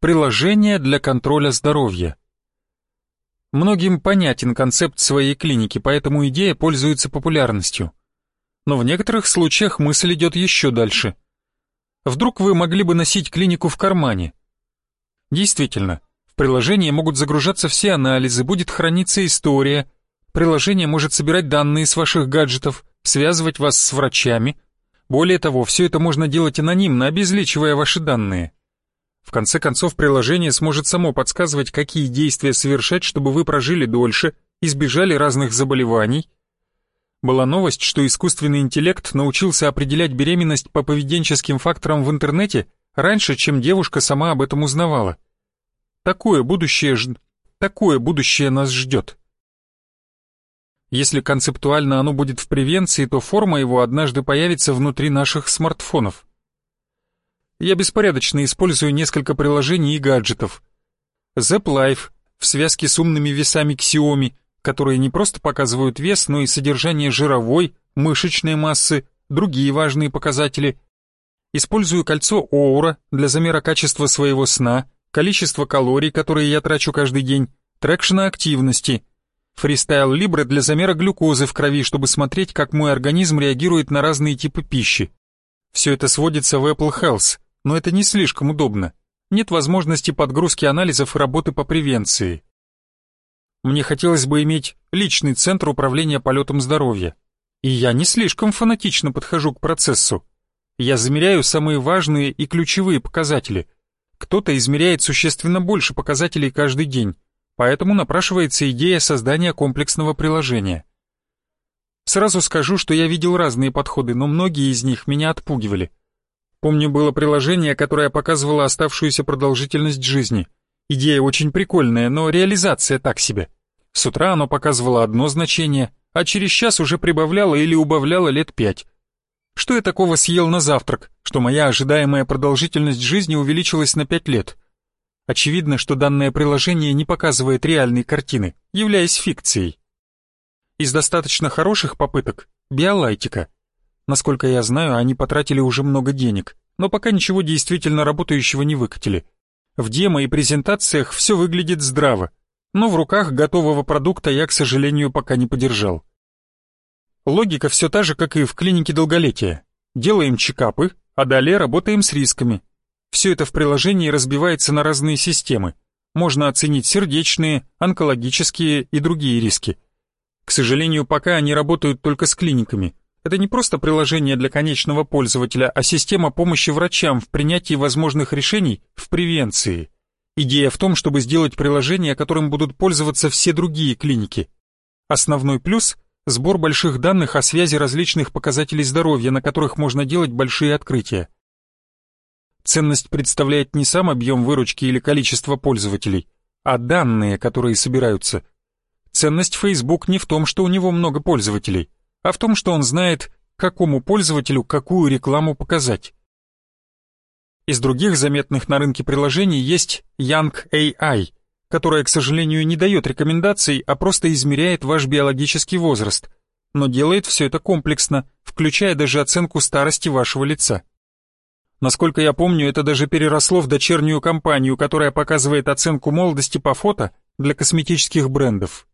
Приложение для контроля здоровья. Многим понятен концепт своей клиники, поэтому идея пользуется популярностью. Но в некоторых случаях мысль идет еще дальше. Вдруг вы могли бы носить клинику в кармане? Действительно, в приложении могут загружаться все анализы, будет храниться история. Приложение может собирать данные с ваших гаджетов, связывать вас с врачами. Более того, все это можно делать анонимно, обезличивая ваши данные. В конце концов, приложение сможет само подсказывать, какие действия совершать, чтобы вы прожили дольше, избежали разных заболеваний. Была новость, что искусственный интеллект научился определять беременность по поведенческим факторам в интернете раньше, чем девушка сама об этом узнавала. Такое будущее, ж... такое будущее нас ждет. Если концептуально оно будет в превенции, то форма его однажды появится внутри наших смартфонов. Я беспорядочно использую несколько приложений и гаджетов. Zap Life в связке с умными весами Xiaomi, которые не просто показывают вес, но и содержание жировой, мышечной массы, другие важные показатели. Использую кольцо Оура для замера качества своего сна, количество калорий, которые я трачу каждый день, трекшена активности. Фристайл Libre для замера глюкозы в крови, чтобы смотреть, как мой организм реагирует на разные типы пищи. Все это сводится в Apple Health, но это не слишком удобно. Нет возможности подгрузки анализов и работы по превенции. Мне хотелось бы иметь личный центр управления полетом здоровья. И я не слишком фанатично подхожу к процессу. Я замеряю самые важные и ключевые показатели. Кто-то измеряет существенно больше показателей каждый день, поэтому напрашивается идея создания комплексного приложения. Сразу скажу, что я видел разные подходы, но многие из них меня отпугивали. Помню, было приложение, которое показывало оставшуюся продолжительность жизни. Идея очень прикольная, но реализация так себе. С утра оно показывало одно значение, а через час уже прибавляло или убавляло лет пять. Что я такого съел на завтрак, что моя ожидаемая продолжительность жизни увеличилась на пять лет? Очевидно, что данное приложение не показывает реальной картины, являясь фикцией. Из достаточно хороших попыток – биолайтика – Насколько я знаю, они потратили уже много денег, но пока ничего действительно работающего не выкатили. В демо и презентациях все выглядит здраво, но в руках готового продукта я, к сожалению, пока не подержал. Логика все та же, как и в клинике долголетия. Делаем чекапы, а далее работаем с рисками. Все это в приложении разбивается на разные системы. Можно оценить сердечные, онкологические и другие риски. К сожалению, пока они работают только с клиниками. Это не просто приложение для конечного пользователя, а система помощи врачам в принятии возможных решений в превенции. Идея в том, чтобы сделать приложение, которым будут пользоваться все другие клиники. Основной плюс – сбор больших данных о связи различных показателей здоровья, на которых можно делать большие открытия. Ценность представляет не сам объем выручки или количество пользователей, а данные, которые собираются. Ценность Facebook не в том, что у него много пользователей – а в том, что он знает, какому пользователю какую рекламу показать. Из других заметных на рынке приложений есть Young AI, которая, к сожалению, не дает рекомендаций, а просто измеряет ваш биологический возраст, но делает все это комплексно, включая даже оценку старости вашего лица. Насколько я помню, это даже переросло в дочернюю компанию, которая показывает оценку молодости по фото для косметических брендов.